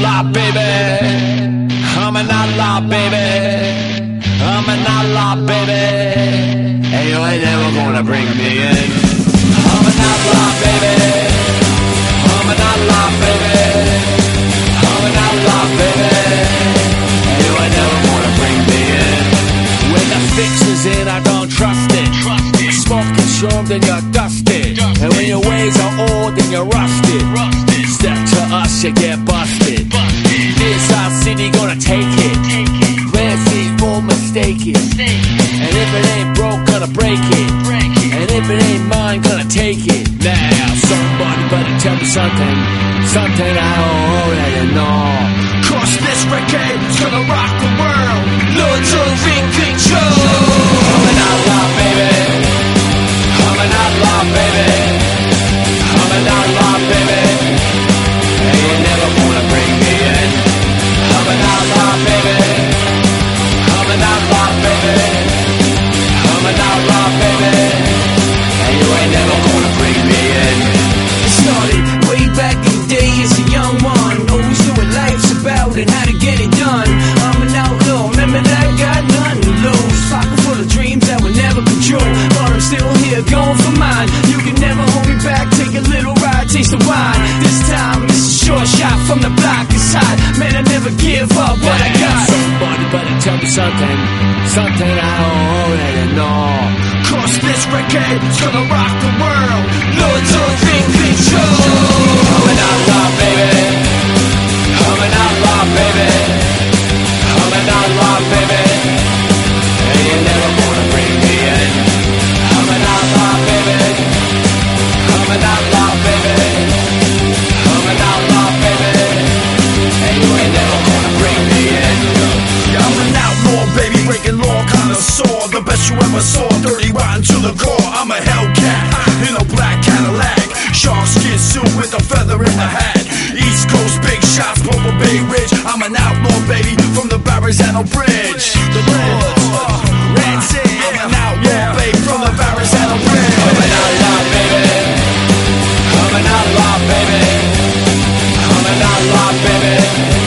baby. I'm an outlaw, baby. I'm an outlaw, baby. Hey, you ain't never gonna bring me in. I'm an outlaw, baby. I'm an outlaw, baby. I'm an outlaw, baby. Hey, you ain't never gonna bring me in. When the fix is in, I don't trust it. Smoke consumed and you're dusted. And when your ways are old and you're rusted. Step to us, you get And if it ain't broke, gonna break it. And if it ain't mine, gonna take it. Now, somebody better tell me something. Something I don't already know. Cause this record is gonna rock the world. Lords of Something I already know. Cause this record is gonna rock the world. Lords of in control. In the hat. East Coast big shots, Purple Bay Ridge. I'm an outlaw, baby, from the Verrazano Bridge. The Lords, uh, Rancid. I'm an outlaw, baby, from the Verrazano Bridge. I'm an outlaw, baby. I'm an outlaw, baby. I'm an outlaw,